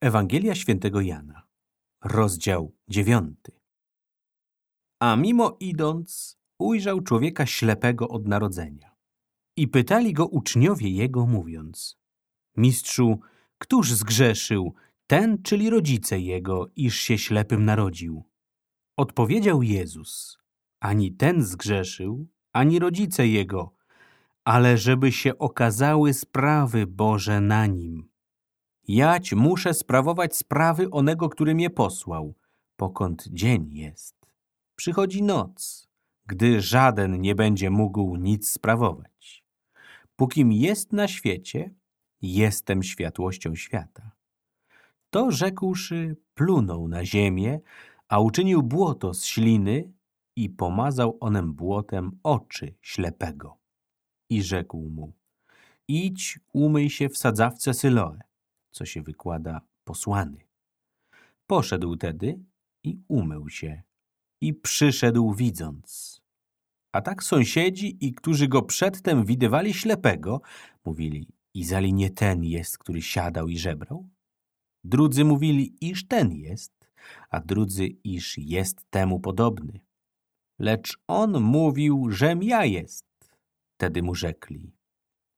Ewangelia świętego Jana, rozdział dziewiąty. A mimo idąc, ujrzał człowieka ślepego od narodzenia. I pytali go uczniowie jego, mówiąc, Mistrzu, któż zgrzeszył, ten, czyli rodzice jego, iż się ślepym narodził? Odpowiedział Jezus, ani ten zgrzeszył, ani rodzice jego, ale żeby się okazały sprawy Boże na nim. Jać muszę sprawować sprawy onego, który mnie posłał, pokąd dzień jest. Przychodzi noc, gdy żaden nie będzie mógł nic sprawować. Pókim jest na świecie, jestem światłością świata. To rzekłszy, plunął na ziemię, a uczynił błoto z śliny i pomazał onem błotem oczy ślepego. I rzekł mu, idź, umyj się w sadzawce Syloe co się wykłada posłany. Poszedł tedy i umył się i przyszedł widząc. A tak sąsiedzi i którzy go przedtem widywali ślepego, mówili, Izali nie ten jest, który siadał i żebrał? Drudzy mówili, iż ten jest, a drudzy, iż jest temu podobny. Lecz on mówił, żem ja jest. Tedy mu rzekli,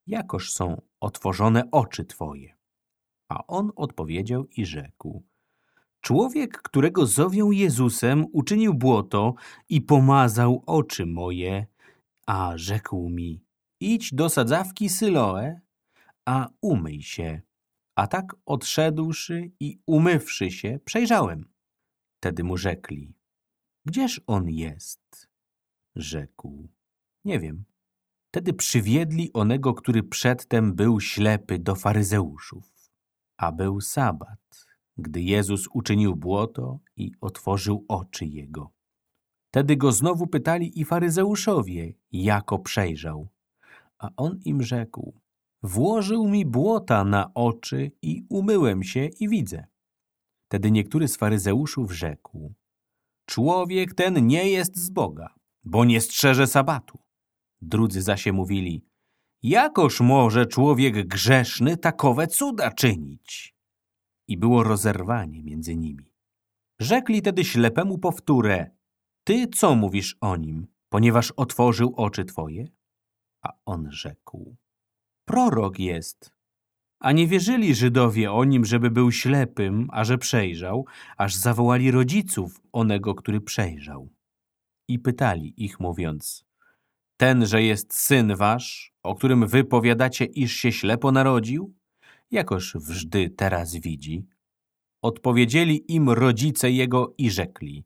jakoż są otworzone oczy twoje. A on odpowiedział i rzekł, Człowiek, którego zowią Jezusem, uczynił błoto i pomazał oczy moje, a rzekł mi, idź do sadzawki Syloe, a umyj się. A tak odszedłszy i umywszy się, przejrzałem. Tedy mu rzekli, gdzież on jest? Rzekł, nie wiem. Tedy przywiedli onego, który przedtem był ślepy do faryzeuszów a był sabat, gdy Jezus uczynił błoto i otworzył oczy jego. Tedy go znowu pytali i faryzeuszowie, jako przejrzał. A on im rzekł, włożył mi błota na oczy i umyłem się i widzę. Tedy niektóry z faryzeuszów rzekł, człowiek ten nie jest z Boga, bo nie strzeże sabatu. Drudzy zaś mówili, Jakoż może człowiek grzeszny takowe cuda czynić? I było rozerwanie między nimi. Rzekli tedy ślepemu powtórę, ty co mówisz o nim, ponieważ otworzył oczy twoje? A on rzekł, prorok jest. A nie wierzyli Żydowie o nim, żeby był ślepym, a że przejrzał, aż zawołali rodziców onego, który przejrzał. I pytali ich, mówiąc, ten, że jest syn wasz, o którym wy powiadacie, iż się ślepo narodził? Jakoż wżdy teraz widzi? Odpowiedzieli im rodzice jego i rzekli,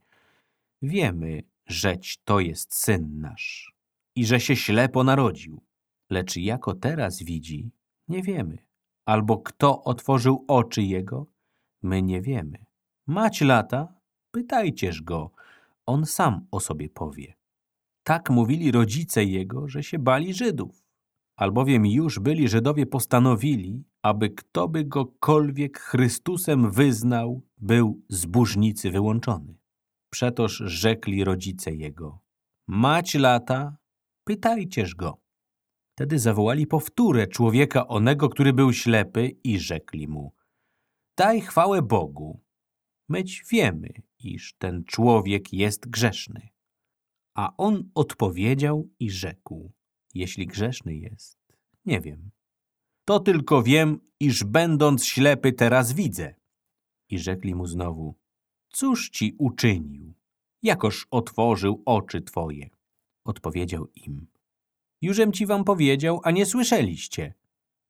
wiemy, żeć to jest syn nasz i że się ślepo narodził, lecz jako teraz widzi, nie wiemy. Albo kto otworzył oczy jego, my nie wiemy. Mać lata? Pytajcież go, on sam o sobie powie. Tak mówili rodzice jego, że się bali Żydów. Albowiem już byli Żydowie postanowili, aby kto by gokolwiek Chrystusem wyznał, był z burznicy wyłączony. Przetoż rzekli rodzice jego, mać lata, pytajcież go. Wtedy zawołali powtórę człowieka onego, który był ślepy i rzekli mu, daj chwałę Bogu. Myć wiemy, iż ten człowiek jest grzeszny. A on odpowiedział i rzekł, jeśli grzeszny jest, nie wiem. To tylko wiem, iż będąc ślepy teraz widzę. I rzekli mu znowu, cóż ci uczynił? Jakoż otworzył oczy twoje? Odpowiedział im, jużem ci wam powiedział, a nie słyszeliście.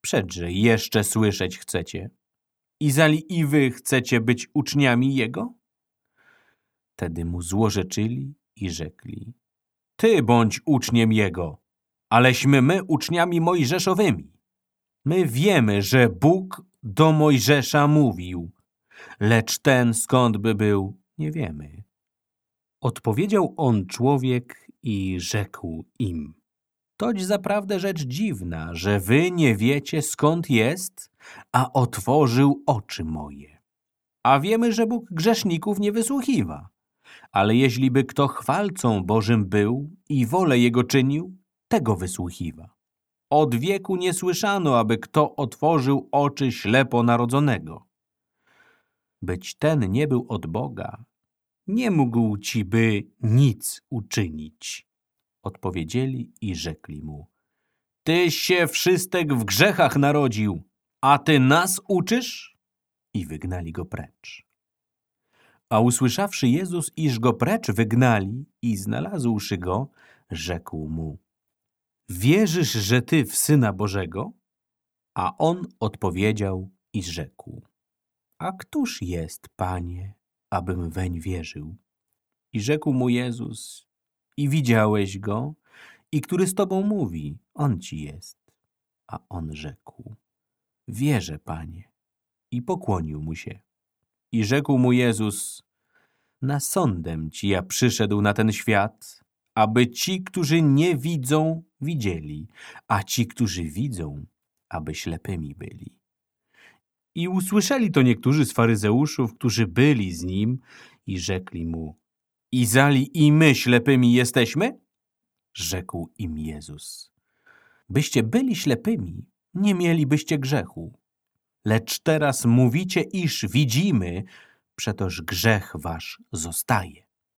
Przedże jeszcze słyszeć chcecie. Izali i wy chcecie być uczniami jego? Tedy mu złorzeczyli i rzekli, Ty bądź uczniem Jego, aleśmy my uczniami mojżeszowymi. My wiemy, że Bóg do Mojżesza mówił, lecz ten skąd by był, nie wiemy. Odpowiedział on człowiek i rzekł im, toć zaprawdę rzecz dziwna, że wy nie wiecie skąd jest, a otworzył oczy moje. A wiemy, że Bóg grzeszników nie wysłuchiwa. Ale jeśli by kto chwalcą Bożym był i wolę Jego czynił, tego wysłuchiwa. Od wieku nie słyszano, aby kto otworzył oczy ślepo narodzonego. być ten nie był od Boga, nie mógł ci by nic uczynić. Odpowiedzieli i rzekli mu, ty się wszystek w grzechach narodził, a ty nas uczysz? I wygnali go precz. A usłyszawszy Jezus, iż go precz wygnali i znalazłszy go, rzekł mu, wierzysz, że ty w Syna Bożego? A on odpowiedział i rzekł, a któż jest, Panie, abym weń wierzył? I rzekł mu Jezus, i widziałeś go, i który z tobą mówi, on ci jest. A on rzekł, wierzę, Panie, i pokłonił mu się. I rzekł mu Jezus, na sądem ci ja przyszedł na ten świat, aby ci, którzy nie widzą, widzieli, a ci, którzy widzą, aby ślepymi byli. I usłyszeli to niektórzy z faryzeuszów, którzy byli z nim i rzekli mu, Izali i my ślepymi jesteśmy? Rzekł im Jezus, byście byli ślepymi, nie mielibyście grzechu. Lecz teraz mówicie, iż widzimy, przetoż grzech wasz zostaje.